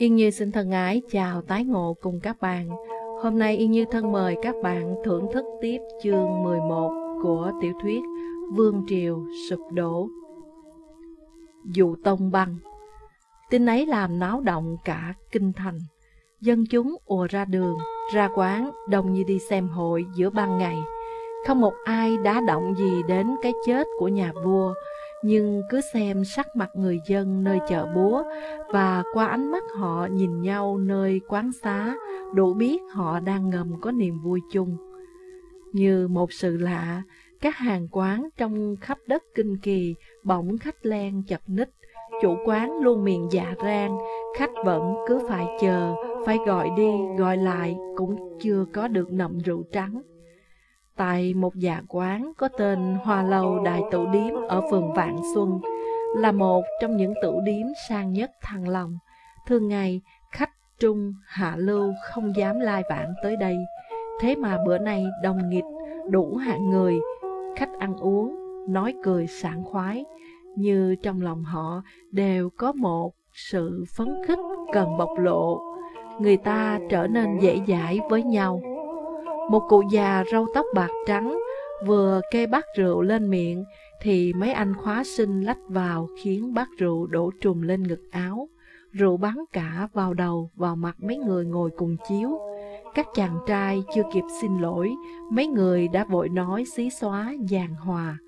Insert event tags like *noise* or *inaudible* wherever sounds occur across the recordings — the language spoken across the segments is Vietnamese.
Yên Như xin thân ái chào tái ngộ cùng các bạn. Hôm nay Yên Như thân mời các bạn thưởng thức tiếp chương 11 của tiểu thuyết Vương Triều Sụp Đổ. Dụ Tông Băng Tin ấy làm náo động cả kinh thành. Dân chúng ùa ra đường, ra quán, đông như đi xem hội giữa ban ngày. Không một ai đá động gì đến cái chết của nhà vua, nhưng cứ xem sắc mặt người dân nơi chợ búa và qua ánh mắt họ nhìn nhau nơi quán xá, đủ biết họ đang ngầm có niềm vui chung. Như một sự lạ, các hàng quán trong khắp đất kinh kỳ bỗng khách len chập ních, chủ quán luôn miệng dạ rang, khách vẫn cứ phải chờ, phải gọi đi gọi lại cũng chưa có được nậm rượu trắng. Tại một dạ quán có tên Hoa Lâu Đại Tụ Điếm ở phường Vạn Xuân, là một trong những tụ điếm sang nhất Thăng Long. Thường ngày, khách trung, hạ lưu không dám lai vãng tới đây. Thế mà bữa nay đông nghịch, đủ hạng người, khách ăn uống, nói cười sảng khoái, như trong lòng họ đều có một sự phấn khích cần bộc lộ. Người ta trở nên dễ dãi với nhau. Một cụ già râu tóc bạc trắng vừa kê bát rượu lên miệng thì mấy anh khóa sinh lách vào khiến bát rượu đổ trùm lên ngực áo. Rượu bắn cả vào đầu, vào mặt mấy người ngồi cùng chiếu. Các chàng trai chưa kịp xin lỗi, mấy người đã vội nói xí xóa giàn hòa.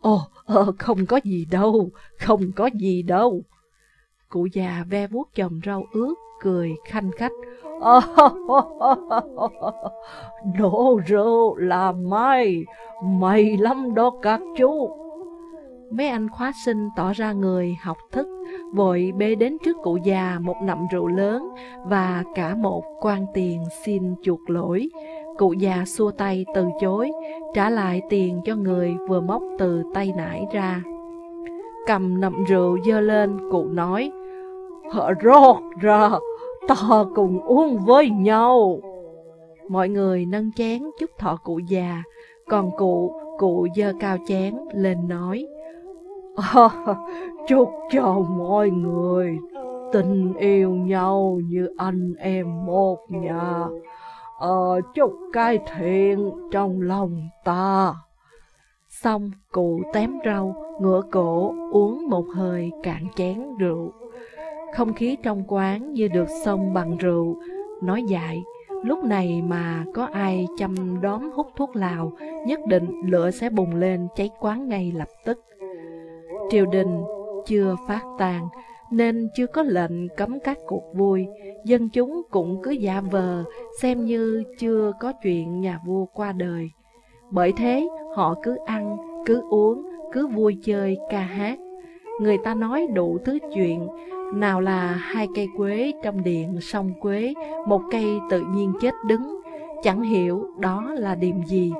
Ồ, ờ, không có gì đâu, không có gì đâu. Cụ già ve vuốt chồng rau ướt, cười khanh khách. *laughs* Đổ rượu là may, may lắm đó các chú. Mấy anh khóa sinh tỏ ra người học thức, vội bê đến trước cụ già một nậm rượu lớn và cả một quan tiền xin chuộc lỗi. Cụ già xua tay từ chối, trả lại tiền cho người vừa móc từ tay nải ra. Cầm nậm rượu dơ lên, cụ nói, họ rót ra, ta cùng uống với nhau. Mọi người nâng chén chúc thọ cụ già, còn cụ, cụ dơ cao chén lên nói, à, Chúc cho mọi người tình yêu nhau như anh em một nhà, à, chúc cái thiện trong lòng ta. Xong cụ tém rau, ngửa cổ uống một hơi cạn chén rượu. Không khí trong quán như được xông bằng rượu, nói dại, lúc này mà có ai chăm đóm hút thuốc lào, nhất định lửa sẽ bùng lên cháy quán ngay lập tức. Triều đình chưa phát tàn, nên chưa có lệnh cấm các cuộc vui, dân chúng cũng cứ giả vờ, xem như chưa có chuyện nhà vua qua đời. Bởi thế, họ cứ ăn, cứ uống, cứ vui chơi, ca hát. Người ta nói đủ thứ chuyện, nào là hai cây quế trong điện sông quế, một cây tự nhiên chết đứng, chẳng hiểu đó là điềm gì.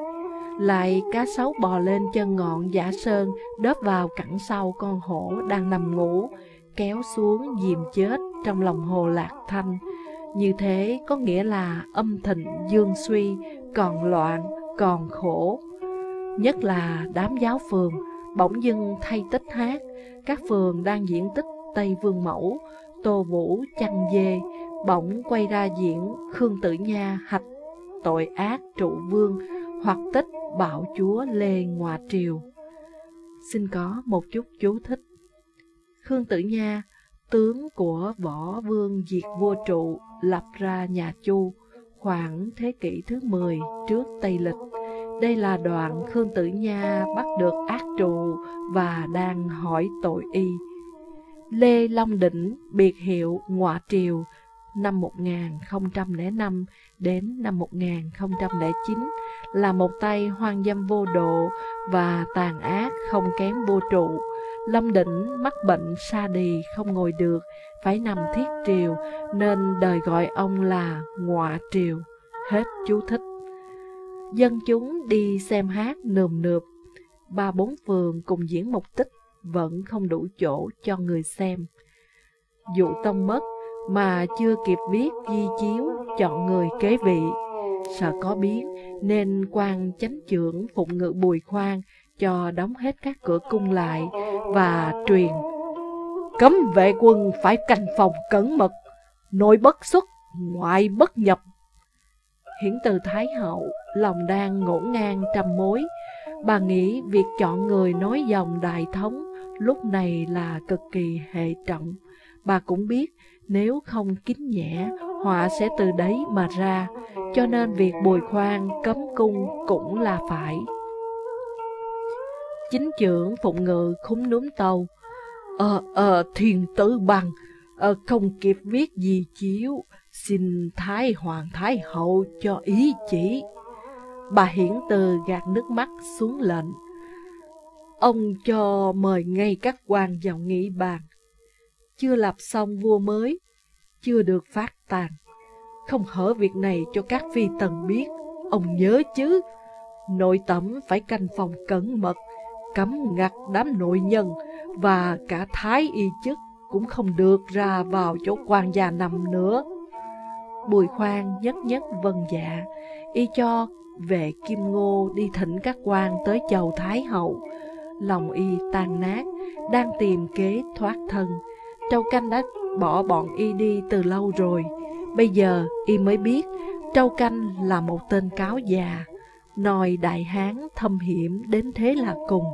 Lại cá sấu bò lên chân ngọn giả sơn, đớp vào cẳng sau con hổ đang nằm ngủ, kéo xuống dìm chết trong lòng hồ lạc thanh. Như thế có nghĩa là âm thịnh dương suy, còn loạn, còn khổ. Nhất là đám giáo phường, bỗng dưng thay tích hát, các phường đang diễn tích Tây Vương Mẫu, Tô Vũ chăn dê, bỗng quay ra diễn Khương Tử Nha hạch tội ác trụ vương hoặc tích bạo chúa Lê Ngoà Triều. Xin có một chút chú thích. Khương Tử Nha, tướng của võ vương diệt vua trụ, lập ra nhà Chu, khoảng thế kỷ thứ 10 trước Tây Lịch. Đây là đoạn Khương Tử Nha bắt được ác trụ và đang hỏi tội y. Lê Long Đỉnh, biệt hiệu Ngoại Triều, năm 1005 đến năm 1009 là một tay hoang dâm vô độ và tàn ác không kém vô trụ. Long Đỉnh mắc bệnh sa đì không ngồi được, phải nằm thiết triều nên đời gọi ông là Ngoại Triều. Hết chú thích. Dân chúng đi xem hát nườm nượp, ba bốn phường cùng diễn một tích vẫn không đủ chỗ cho người xem. Dụ tông mất mà chưa kịp viết di chiếu chọn người kế vị. Sợ có biến nên quan chánh trưởng phụng ngự bùi khoan cho đóng hết các cửa cung lại và truyền cấm vệ quân phải canh phòng cẩn mật. nội bất xuất, ngoại bất nhập. Hiển từ Thái Hậu, lòng đang ngổn ngang trăm mối. Bà nghĩ việc chọn người nói dòng đại thống lúc này là cực kỳ hệ trọng. Bà cũng biết nếu không kín nhẹ, họa sẽ từ đấy mà ra, cho nên việc bồi khoan cấm cung cũng là phải. Chính trưởng phụng ngự khúng núm tàu, Ờ, ờ, thiền tử bằng, ờ, không kịp viết gì chiếu, xin Thái Hoàng Thái Hậu cho ý chỉ. Bà hiển từ gạt nước mắt xuống lệnh. Ông cho mời ngay các quan vào nghị bàn. Chưa lập xong vua mới, chưa được phát tàn. Không hở việc này cho các phi tần biết, ông nhớ chứ. Nội tẩm phải canh phòng cẩn mật, cấm ngặt đám nội nhân và cả thái y chức cũng không được ra vào chỗ quan gia nằm nữa. Bùi khoan nhất nhất vân dạ, y cho về Kim Ngô đi thỉnh các quan tới chầu Thái Hậu. Lòng y tan nát, đang tìm kế thoát thân. Trâu Canh đã bỏ bọn y đi từ lâu rồi. Bây giờ y mới biết Trâu Canh là một tên cáo già, nòi đại hán thâm hiểm đến thế là cùng.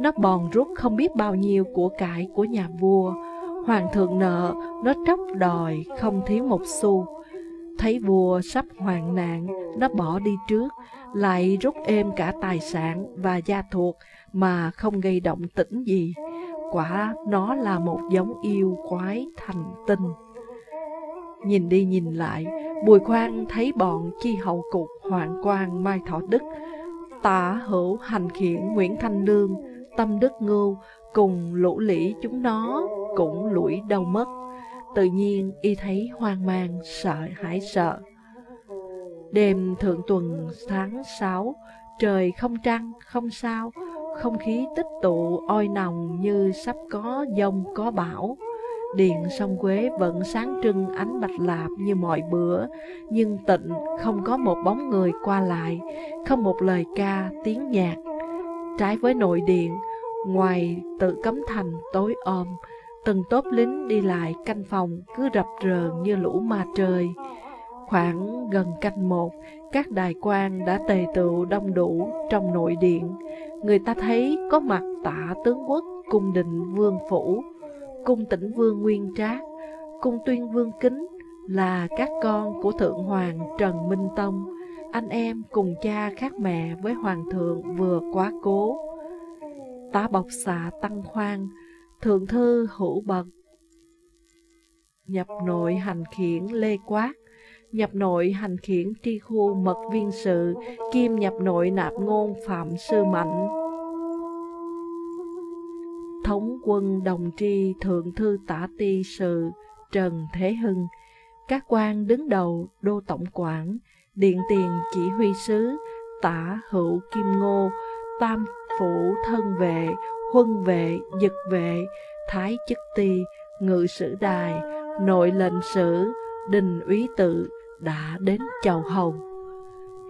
Nó bòn rút không biết bao nhiêu của cải của nhà vua. Hoàng thượng nợ, nó tróc đòi, không thiếu một xu. Thấy vua sắp hoạn nạn, nó bỏ đi trước, lại rút êm cả tài sản và gia thuộc mà không gây động tĩnh gì. Quả nó là một giống yêu quái thành tinh. Nhìn đi nhìn lại, Bùi Khoan thấy bọn chi hậu cục Hoàng Quang Mai Thọ Đức, tả hữu hành khiển Nguyễn Thanh Lương, tâm đức ngưu cùng lũ lĩ chúng nó cũng lủi đâu mất. Tự nhiên y thấy hoang mang, sợ hãi sợ. Đêm thượng tuần tháng 6, trời không trăng, không sao, không khí tích tụ oi nồng như sắp có dông có bão. Điện sông Quế vẫn sáng trưng ánh bạch lạp như mọi bữa, nhưng tịnh không có một bóng người qua lại, không một lời ca, tiếng nhạc. Trái với nội điện, ngoài tự cấm thành tối om, từng tốp lính đi lại canh phòng cứ rập rờn như lũ ma trời. Khoảng gần canh một, các đài quan đã tề tựu đông đủ trong nội điện. Người ta thấy có mặt tả tướng quốc cung định vương phủ, cung tỉnh vương nguyên trác, cung tuyên vương kính là các con của thượng hoàng Trần Minh Tông, anh em cùng cha khác mẹ với hoàng thượng vừa quá cố. Tá bọc xạ tăng khoan, thượng thư hữu bậc, nhập nội hành khiển lê quát, nhập nội hành khiển tri khu mật viên sự, kim nhập nội nạp ngôn phạm sư mạnh. Thống quân đồng tri thượng thư tả ti sự Trần Thế Hưng, các quan đứng đầu đô tổng quản, điện tiền chỉ huy sứ, tả hữu kim ngô, tam phủ thân vệ, huân vệ, dực vệ, thái chức ti, ngự sử đài, nội lệnh sử, đình úy tự đã đến chầu hầu.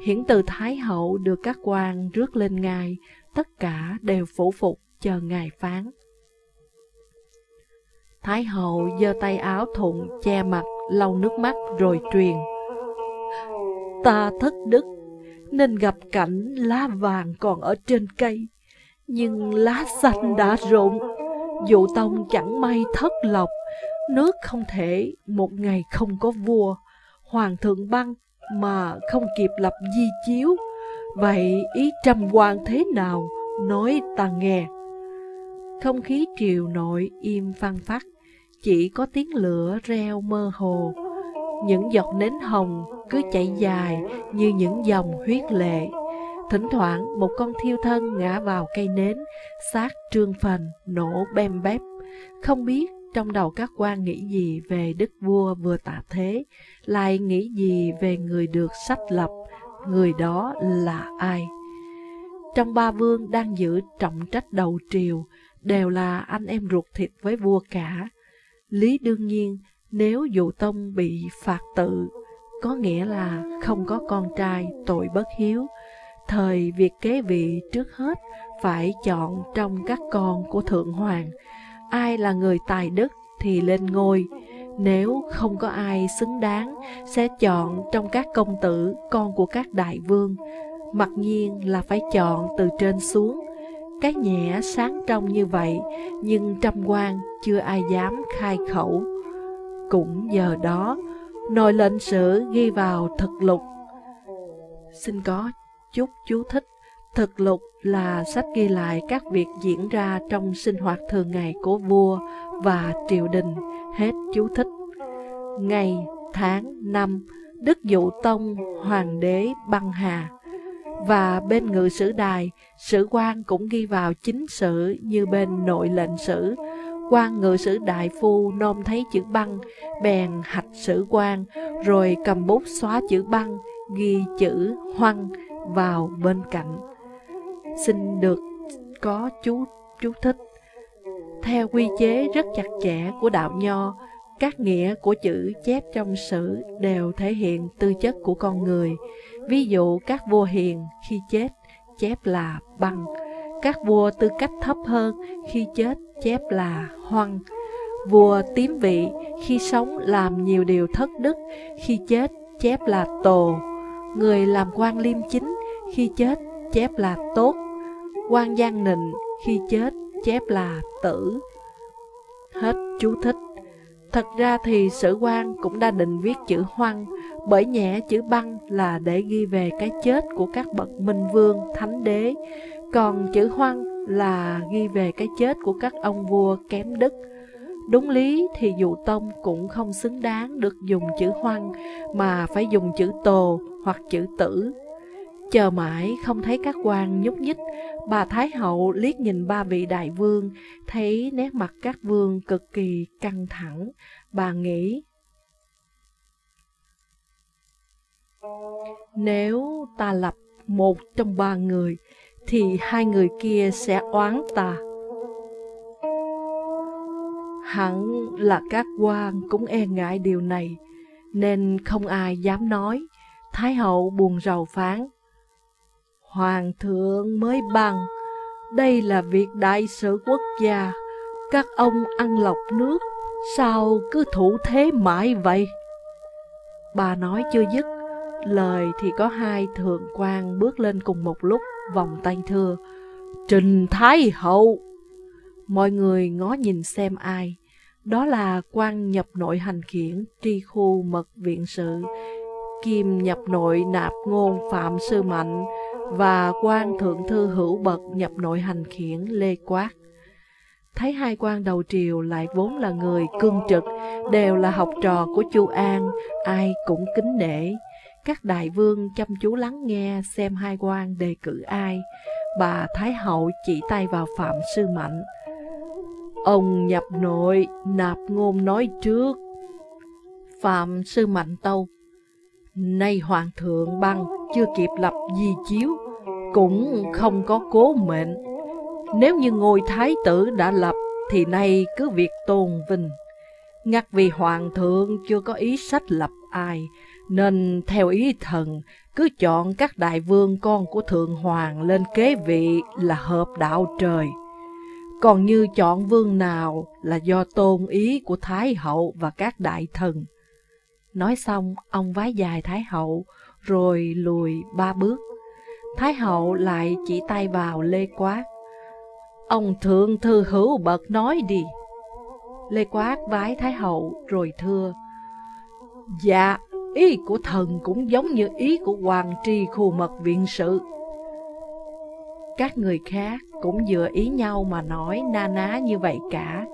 Hiển từ Thái Hậu được các quan rước lên ngài, tất cả đều phủ phục chờ ngài phán. Thái hậu giơ tay áo thụng che mặt, lau nước mắt rồi truyền. Ta thất đức, nên gặp cảnh lá vàng còn ở trên cây, nhưng lá xanh đã rụng. Dụ tông chẳng may thất lộc, nước không thể một ngày không có vua. Hoàng thượng băng mà không kịp lập di chiếu. Vậy ý trăm quan thế nào, nói ta nghe. Không khí triều nội im phăng phát, chỉ có tiếng lửa reo mơ hồ. Những giọt nến hồng cứ chảy dài như những dòng huyết lệ. Thỉnh thoảng một con thiêu thân ngã vào cây nến, xác trương phần, nổ bem bép. Không biết trong đầu các quan nghĩ gì về đức vua vừa tạ thế, lại nghĩ gì về người được sách lập, người đó là ai? Trong ba vương đang giữ trọng trách đầu triều, đều là anh em ruột thịt với vua cả. Lý đương nhiên, nếu dụ tông bị phạt tự, có nghĩa là không có con trai tội bất hiếu. Thời việc kế vị trước hết phải chọn trong các con của Thượng Hoàng, ai là người tài đức thì lên ngôi, Nếu không có ai xứng đáng, sẽ chọn trong các công tử, con của các đại vương. Mặc nhiên là phải chọn từ trên xuống. Cái nhẹ sáng trong như vậy, nhưng trăm quan chưa ai dám khai khẩu. Cũng giờ đó, nội lệnh sử ghi vào thực lục. Xin có chút chú thích. Thực lục là sách ghi lại các việc diễn ra trong sinh hoạt thường ngày của vua và triều đình, hết chú thích. Ngày, tháng, năm, Đức Dụ Tông, Hoàng đế băng hà. Và bên ngự sử đài, sử quan cũng ghi vào chính sử như bên nội lệnh sử. quan ngự sử đại phu nôm thấy chữ băng, bèn hạch sử quan, rồi cầm bút xóa chữ băng, ghi chữ hoăng vào bên cạnh. Xin được có chú chú thích. Theo quy chế rất chặt chẽ của đạo nho, các nghĩa của chữ chép trong sử đều thể hiện tư chất của con người. Ví dụ các vua hiền khi chết chép là băng, các vua tư cách thấp hơn khi chết chép là hoăng. Vua tím vị khi sống làm nhiều điều thất đức, khi chết chép là tồ. Người làm quan liêm chính khi chết chép là tốt. quan giang nịnh khi chết chép là tử. Hết chú thích. Thật ra thì sử quan cũng đã định viết chữ hoăng, bởi nhẹ chữ băng là để ghi về cái chết của các bậc minh vương, thánh đế, còn chữ hoăng là ghi về cái chết của các ông vua kém đức. Đúng lý thì dụ tông cũng không xứng đáng được dùng chữ hoăng, mà phải dùng chữ tồ hoặc chữ tử. Chờ mãi không thấy các quan nhúc nhích, bà Thái Hậu liếc nhìn ba vị đại vương, thấy nét mặt các vương cực kỳ căng thẳng. Bà nghĩ, nếu ta lập một trong ba người, thì hai người kia sẽ oán ta. Hẳn là các quan cũng e ngại điều này, nên không ai dám nói. Thái hậu buồn rầu phán. Hoàng thượng mới bằng, đây là việc đại sự quốc gia, các ông ăn lọc nước, sao cứ thủ thế mãi vậy? Bà nói chưa dứt, lời thì có hai thượng quan bước lên cùng một lúc, vòng tay thưa. Trình Thái Hậu! Mọi người ngó nhìn xem ai. Đó là quan nhập nội hành khiển tri khu mật viện sự, kim nhập nội nạp ngôn phạm sư mạnh, và quan thượng thư hữu bậc nhập nội hành khiển Lê Quát. Thấy hai quan đầu triều lại vốn là người cương trực, đều là học trò của Chu An, ai cũng kính nể. Các đại vương chăm chú lắng nghe xem hai quan đề cử ai. Bà Thái Hậu chỉ tay vào Phạm Sư Mạnh. Ông nhập nội, nạp ngôn nói trước. Phạm Sư Mạnh Tâu Nay Hoàng thượng băng chưa kịp lập di chiếu, cũng không có cố mệnh. Nếu như ngôi thái tử đã lập, thì nay cứ việc tôn vinh. Ngặt vì Hoàng thượng chưa có ý sách lập ai, nên theo ý thần, cứ chọn các đại vương con của Thượng Hoàng lên kế vị là hợp đạo trời. Còn như chọn vương nào là do tôn ý của Thái hậu và các đại thần. Nói xong, ông vái dài Thái hậu, rồi lùi ba bước. Thái hậu lại chỉ tay vào Lê Quát. Ông thượng thư hữu bậc nói đi. Lê Quát vái Thái hậu rồi thưa. Dạ, ý của thần cũng giống như ý của hoàng tri khu mật viện sự. Các người khác cũng dựa ý nhau mà nói na ná như vậy cả.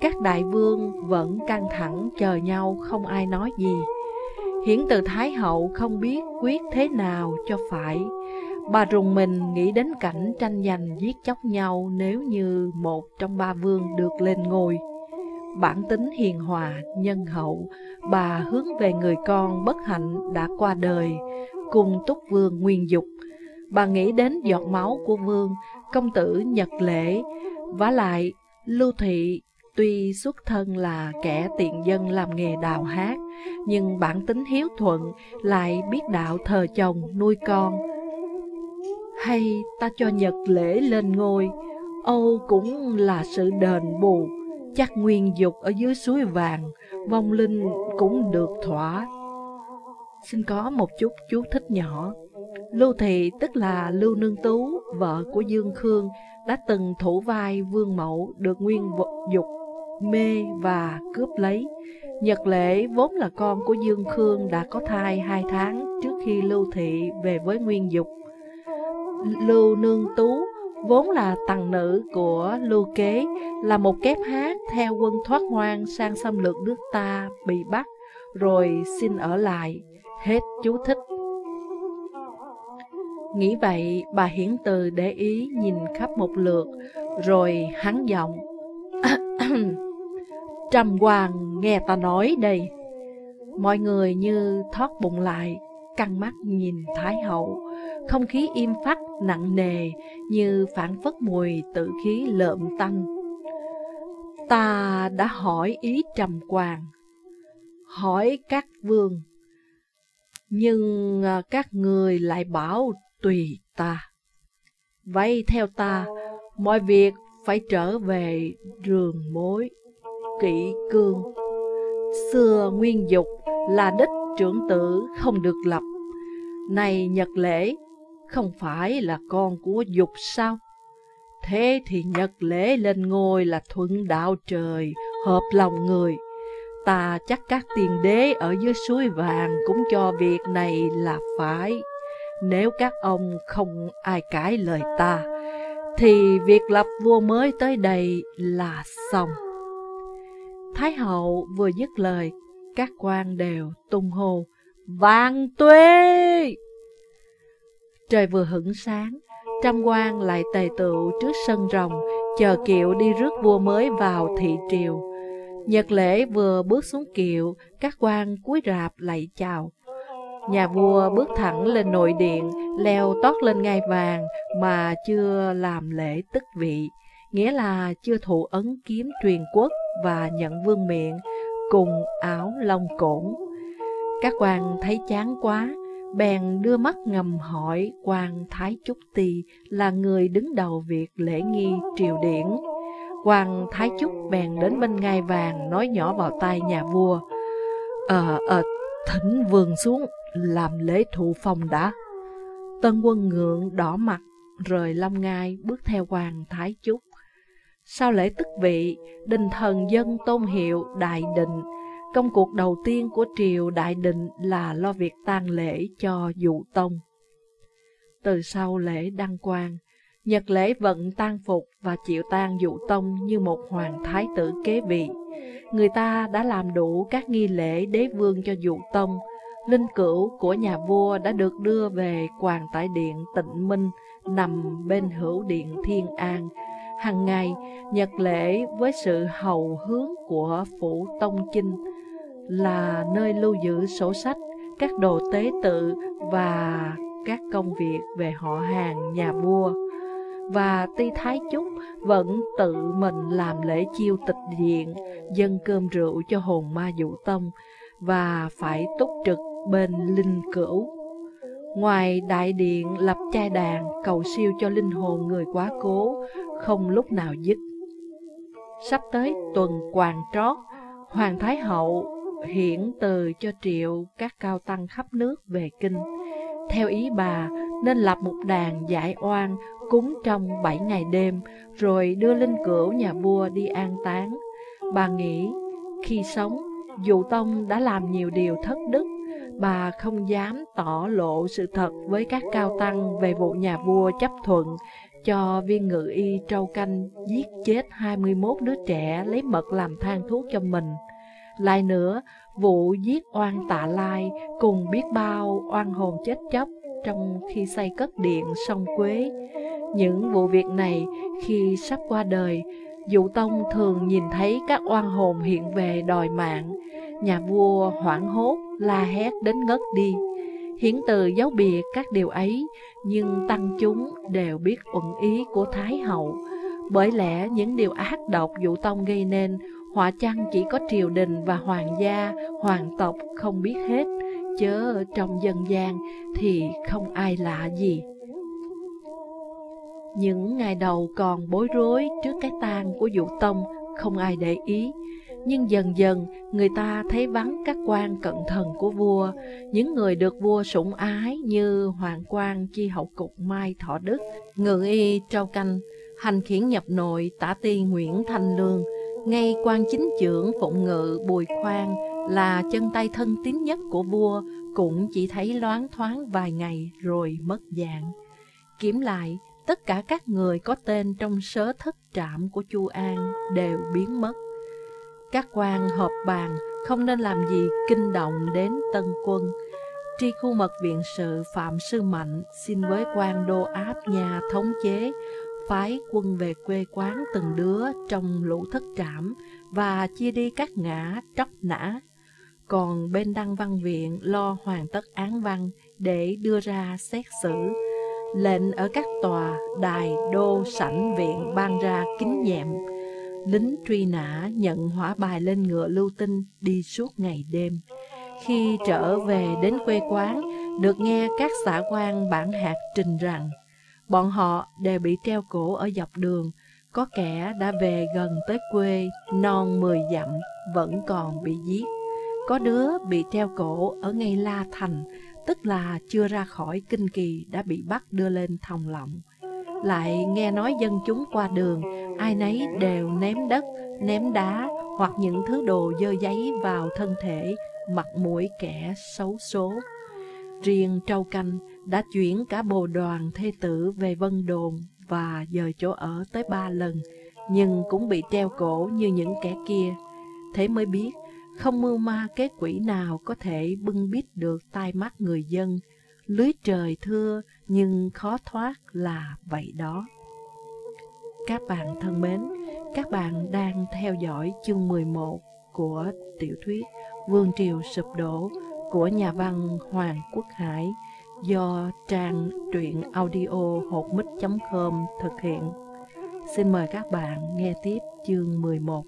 Các đại vương vẫn căng thẳng chờ nhau không ai nói gì. Hiển từ Thái Hậu không biết quyết thế nào cho phải. Bà rùng mình nghĩ đến cảnh tranh giành giết chóc nhau nếu như một trong ba vương được lên ngôi. Bản tính hiền hòa, nhân hậu, bà hướng về người con bất hạnh đã qua đời, cùng túc vương nguyên dục. Bà nghĩ đến giọt máu của vương, công tử Nhật Lễ, vả lại Lưu Thị Tuy xuất thân là kẻ tiện dân làm nghề đào hát, nhưng bản tính hiếu thuận lại biết đạo thờ chồng nuôi con. Hay ta cho Nhật lễ lên ngôi, Âu cũng là sự đền bù, chắc nguyên dục ở dưới suối vàng, vong linh cũng được thỏa. Xin có một chút chú thích nhỏ. Lưu Thị tức là Lưu Nương Tú, vợ của Dương Khương, đã từng thủ vai vương mẫu được nguyên dục mê và cướp lấy. Nhật Lễ vốn là con của Dương Khương đã có thai hai tháng trước khi Lưu Thị về với Nguyên Dục. Lưu Nương Tú vốn là tầng nữ của Lưu Kế, là một kép hát theo quân thoát hoang sang xâm lược nước ta, bị bắt, rồi xin ở lại. Hết chú thích. Nghĩ vậy, bà Hiển Từ để ý nhìn khắp một lượt, rồi hắn giọng. *coughs* Trầm Hoàng nghe ta nói đây. Mọi người như thoát bụng lại, căng mắt nhìn Thái Hậu. Không khí im phắt nặng nề như phản phất mùi tự khí lợm tanh. Ta đã hỏi ý Trầm Hoàng, hỏi các vương, nhưng à, các người lại bảo tùy ta. Vậy theo ta, mọi việc phải trở về rường mối kỵ cương. Xưa nguyên dục là đích trưởng tử không được lập. Này Nhật Lễ, không phải là con của dục sao? Thế thì Nhật Lễ lên ngôi là thuận đạo trời, hợp lòng người. Ta chắc các tiền đế ở dưới suối vàng cũng cho việc này là phải. Nếu các ông không ai cãi lời ta, thì việc lập vua mới tới đây là xong. Thái hậu vừa dứt lời, các quan đều tung hô, Vạn tuế! Trời vừa hửng sáng, trăm quan lại tề tựu trước sân rồng, chờ kiệu đi rước vua mới vào thị triều. Nhật lễ vừa bước xuống kiệu, các quan cúi rạp lạy chào. Nhà vua bước thẳng lên nội điện, leo tót lên ngai vàng mà chưa làm lễ tức vị, nghĩa là chưa thụ ấn kiếm truyền quốc và nhận vương miện cùng áo lông cổn. Các quan thấy chán quá, bèn đưa mắt ngầm hỏi quan Thái Trúc Tỳ là người đứng đầu việc lễ nghi triều điển. Quan Thái Trúc bèn đến bên ngai vàng nói nhỏ vào tai nhà vua. Ờ, ờ, thỉnh vương xuống, làm lễ thụ phòng đã. Tân quân ngượng đỏ mặt, rời long ngai bước theo hoàng Thái Trúc. Sau lễ tức vị, đình thần dân tôn hiệu Đại Định, công cuộc đầu tiên của triều Đại Định là lo việc tang lễ cho dụ tông. Từ sau lễ đăng quang, Nhật lễ vận tang phục và chịu tang dụ tông như một hoàng thái tử kế vị. Người ta đã làm đủ các nghi lễ đế vương cho dụ tông. Linh cữu của nhà vua đã được đưa về Quàng tại điện Tịnh Minh, nằm bên hữu điện Thiên An, Hằng ngày, nhật lễ với sự hầu hướng của Phủ Tông Chinh là nơi lưu giữ sổ sách, các đồ tế tự và các công việc về họ hàng nhà vua. Và Ti Thái Chúc vẫn tự mình làm lễ chiêu tịch diện, dân cơm rượu cho hồn ma dụ tông và phải túc trực bên linh cửu. Ngoài đại điện lập chai đàn cầu siêu cho linh hồn người quá cố, không lúc nào dứt. Sắp tới tuần quàng trót, Hoàng Thái Hậu hiển từ cho triệu các cao tăng khắp nước về kinh. Theo ý bà, nên lập một đàn giải oan cúng trong bảy ngày đêm, rồi đưa linh cữu nhà vua đi an táng. Bà nghĩ, khi sống, Dụ Tông đã làm nhiều điều thất đức, bà không dám tỏ lộ sự thật với các cao tăng về vụ nhà vua chấp thuận cho viên ngự y trâu canh giết chết 21 đứa trẻ lấy mật làm than thuốc cho mình. Lại nữa, vụ giết oan tạ lai cùng biết bao oan hồn chết chóc trong khi xây cất điện sông Quế. Những vụ việc này khi sắp qua đời, Dụ Tông thường nhìn thấy các oan hồn hiện về đòi mạng. Nhà vua hoảng hốt, la hét đến ngất đi. Hiển từ giáo bìa các điều ấy, nhưng tăng chúng đều biết uẩn ý của Thái Hậu. Bởi lẽ những điều ác độc dụ tông gây nên, họa chăng chỉ có triều đình và hoàng gia, hoàng tộc không biết hết, chớ trong dân gian thì không ai lạ gì. Những ngày đầu còn bối rối trước cái tang của dụ tông, không ai để ý. Nhưng dần dần, người ta thấy vắng các quan cận thần của vua, những người được vua sủng ái như Hoàng quan Chi Hậu Cục Mai Thọ Đức, Ngự Y Trâu Canh, hành khiển nhập nội tả ti Nguyễn Thanh Lương, ngay quan chính trưởng phụng ngự Bùi Khoan là chân tay thân tín nhất của vua cũng chỉ thấy loáng thoáng vài ngày rồi mất dạng. Kiểm lại, tất cả các người có tên trong sớ thất trạm của Chu An đều biến mất. Các quan họp bàn không nên làm gì kinh động đến tân quân. Tri khu mật viện sự Phạm Sư Mạnh xin với quan đô áp nhà thống chế phái quân về quê quán từng đứa trong lũ thất trảm và chia đi các ngã tróc nã. Còn bên đăng văn viện lo hoàn tất án văn để đưa ra xét xử. Lệnh ở các tòa, đài, đô, sảnh viện ban ra kính nhẹm. Lính truy nã nhận hỏa bài lên ngựa lưu tinh đi suốt ngày đêm. Khi trở về đến quê quán, được nghe các xã quan bản hạt trình rằng Bọn họ đều bị treo cổ ở dọc đường, có kẻ đã về gần tới quê, non mười dặm, vẫn còn bị giết. Có đứa bị treo cổ ở ngay La Thành, tức là chưa ra khỏi kinh kỳ đã bị bắt đưa lên thòng lọng. Lại nghe nói dân chúng qua đường, ai nấy đều ném đất, ném đá hoặc những thứ đồ dơ giấy vào thân thể, mặt mũi kẻ xấu số. Riêng trâu canh đã chuyển cả bồ đoàn thê tử về Vân Đồn và dời chỗ ở tới ba lần, nhưng cũng bị treo cổ như những kẻ kia. Thế mới biết, không mưu ma kế quỷ nào có thể bưng bít được tai mắt người dân. Lưới trời thưa nhưng khó thoát là vậy đó. Các bạn thân mến, các bạn đang theo dõi chương 11 của tiểu thuyết Vương Triều Sụp Đổ của nhà văn Hoàng Quốc Hải do trang truyện audio hột mít.com thực hiện. Xin mời các bạn nghe tiếp chương 11.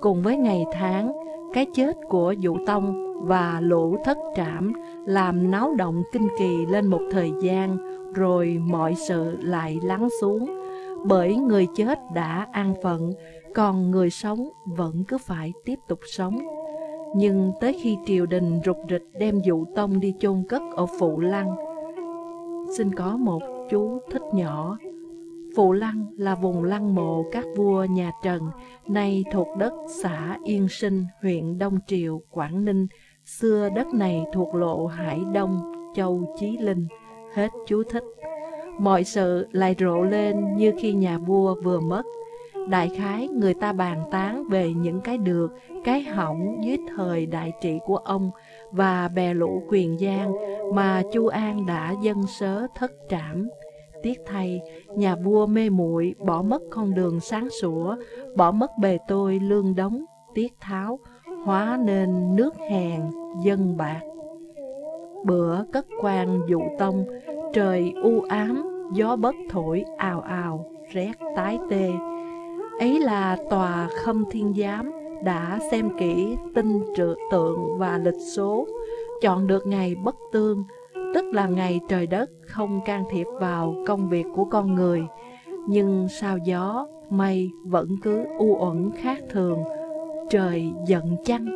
Cùng với ngày tháng, cái chết của Vũ Tông và lũ thất trảm làm náo động kinh kỳ lên một thời gian, rồi mọi sự lại lắng xuống, bởi người chết đã an phận, còn người sống vẫn cứ phải tiếp tục sống. Nhưng tới khi triều đình rục rịch đem dụ tông đi chôn cất ở Phụ Lăng, xin có một chú thích nhỏ. Phụ Lăng là vùng lăng mộ các vua nhà Trần, nay thuộc đất xã Yên Sinh, huyện Đông Triều, Quảng Ninh. Xưa đất này thuộc lộ Hải Đông, Châu Chí Linh. Hết chú thích. Mọi sự lại rộ lên như khi nhà vua vừa mất. Đại khái người ta bàn tán về những cái được, cái hỏng dưới thời đại trị của ông và bè lũ quyền giang mà Chu An đã dân sớ thất trảm. Tiếc thay, nhà vua mê muội bỏ mất con đường sáng sủa, bỏ mất bề tôi lương đóng, tiết tháo, hóa nên nước hèn, dân bạc. Bữa cất quan dụ tông, trời u ám, gió bất thổi ào ào, rét tái tê. Ấy là tòa khâm thiên giám đã xem kỹ tinh trự tượng và lịch số, chọn được ngày bất tương, tức là ngày trời đất không can thiệp vào công việc của con người. Nhưng sao gió, mây vẫn cứ u uẩn khác thường, trời giận chăng?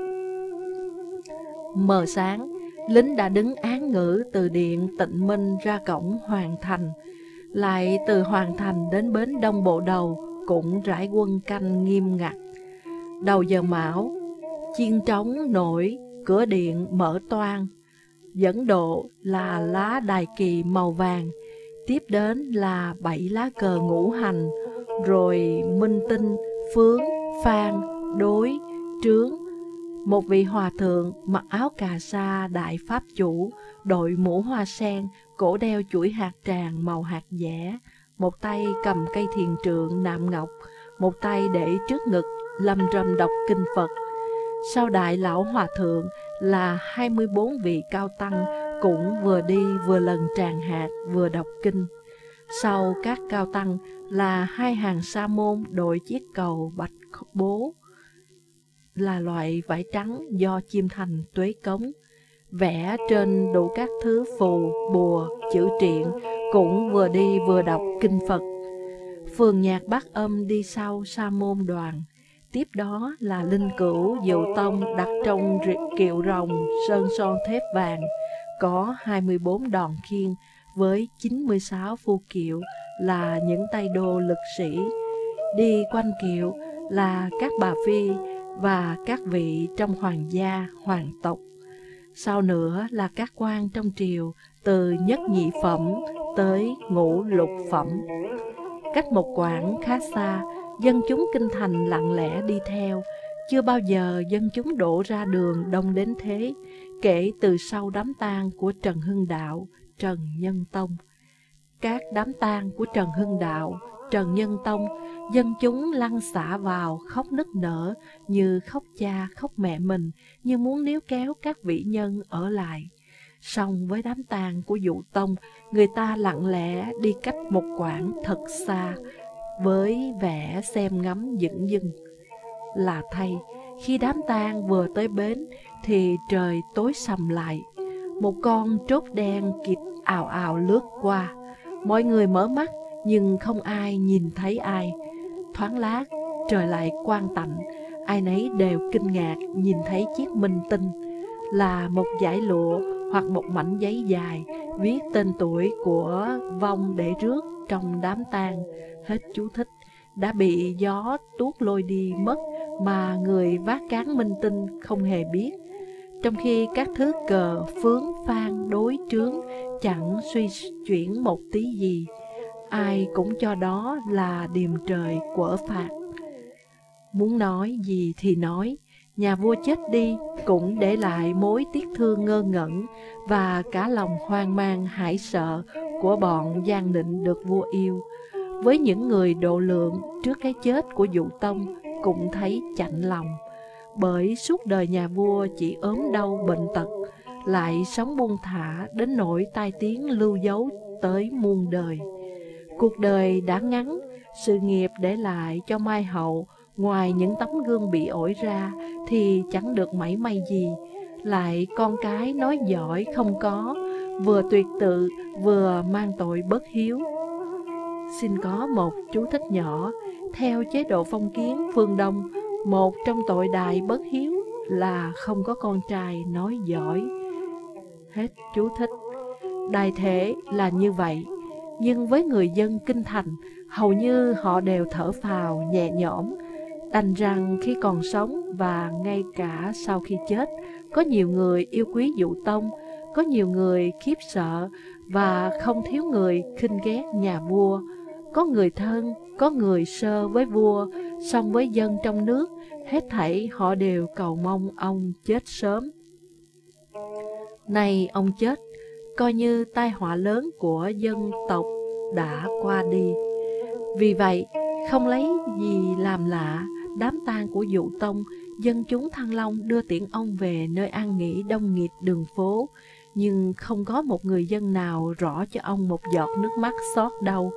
Mờ sáng, lính đã đứng án ngữ từ điện tịnh minh ra cổng Hoàng Thành, lại từ Hoàng Thành đến bến Đông Bộ Đầu cũng rải quân canh nghiêm ngặt. Đầu giờ mão, chiên trống nổi, cửa điện mở toan. Dẫn độ là lá đài kỳ màu vàng, tiếp đến là bảy lá cờ ngũ hành, rồi minh tinh, phướng, phan, đối, trướng. Một vị hòa thượng mặc áo cà sa đại pháp chủ, đội mũ hoa sen, cổ đeo chuỗi hạt tràng màu hạt dẻ, một tay cầm cây thiền trượng nạm ngọc, một tay để trước ngực lâm râm đọc kinh Phật. Sau đại lão hòa thượng là 24 vị cao tăng cũng vừa đi vừa lần tràng hạt vừa đọc kinh. Sau các cao tăng là hai hàng sa môn đội chiếc cầu bạch bố là loại vải trắng do chim thành tuế cống vẽ trên đủ các thứ phù, bùa, chữ triện cũng vừa đi vừa đọc kinh Phật Phường nhạc bát âm đi sau sa môn đoàn. Tiếp đó là linh cửu dụ tông đặt trong kiệu rồng sơn son thép vàng, có 24 đòn khiên với 96 phu kiệu là những tay đô lực sĩ. Đi quanh kiệu là các bà phi và các vị trong hoàng gia, hoàng tộc. Sau nữa là các quan trong triều từ nhất nhị phẩm tới ngũ lục phẩm. Cách một quãng khá xa, dân chúng kinh thành lặng lẽ đi theo. Chưa bao giờ dân chúng đổ ra đường đông đến thế, kể từ sau đám tang của Trần Hưng Đạo, Trần Nhân Tông. Các đám tang của Trần Hưng Đạo, Trần Nhân Tông, dân chúng lăn xả vào khóc nức nở như khóc cha khóc mẹ mình, như muốn níu kéo các vị nhân ở lại. Song với đám tang của dụ tông, người ta lặng lẽ đi cách một quãng thật xa, với vẻ xem ngắm dững dưng. Là thay, khi đám tang vừa tới bến, thì trời tối sầm lại. Một con trốt đen kịp ào ào lướt qua. Mọi người mở mắt, nhưng không ai nhìn thấy ai. Thoáng lát, trời lại quang tạnh, ai nấy đều kinh ngạc nhìn thấy chiếc minh tinh. Là một dải lụa hoặc một mảnh giấy dài viết tên tuổi của vong để rước trong đám tang. Hết chú thích. Đã bị gió tuốt lôi đi mất mà người vác cán minh tinh không hề biết. Trong khi các thứ cờ phướng phan đối trướng chẳng suy chuyển một tí gì ai cũng cho đó là điềm trời của phạt muốn nói gì thì nói Nhà vua chết đi cũng để lại mối tiếc thương ngơ ngẩn và cả lòng hoang mang hãi sợ của bọn Giang Định được vua yêu. Với những người độ lượng trước cái chết của dụ tông cũng thấy chạnh lòng, bởi suốt đời nhà vua chỉ ốm đau bệnh tật, lại sống buông thả đến nỗi tai tiếng lưu dấu tới muôn đời. Cuộc đời đã ngắn, sự nghiệp để lại cho Mai Hậu. Ngoài những tấm gương bị ổi ra thì chẳng được mảy may gì. Lại con cái nói giỏi không có Vừa tuyệt tự vừa mang tội bất hiếu. Xin có một chú thích nhỏ Theo chế độ phong kiến phương Đông Một trong tội đại bất hiếu là không có con trai nói giỏi. Hết chú thích. Đại thể là như vậy. Nhưng với người dân kinh thành Hầu như họ đều thở phào nhẹ nhõm Đành rằng khi còn sống và ngay cả sau khi chết, có nhiều người yêu quý dụ tông, có nhiều người khiếp sợ và không thiếu người khinh ghét nhà vua. Có người thân, có người sơ với vua, song với dân trong nước, hết thảy họ đều cầu mong ông chết sớm. Này ông chết, coi như tai họa lớn của dân tộc đã qua đi. Vì vậy, không lấy gì làm lạ đám tang của dụ tông, dân chúng Thăng Long đưa tiễn ông về nơi an nghỉ đông nghịt đường phố, nhưng không có một người dân nào rõ cho ông một giọt nước mắt xót đau.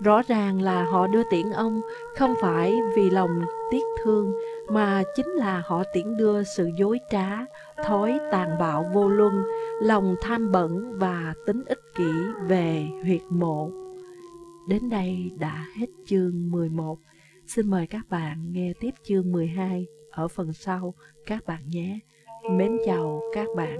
Rõ ràng là họ đưa tiễn ông không phải vì lòng tiếc thương, mà chính là họ tiễn đưa sự dối trá, thói tàn bạo vô luân, lòng tham bẩn và tính ích kỷ về huyệt mộ. Đến đây đã hết chương 11. Xin mời các bạn nghe tiếp chương 12 ở phần sau các bạn nhé. Mến chào các bạn.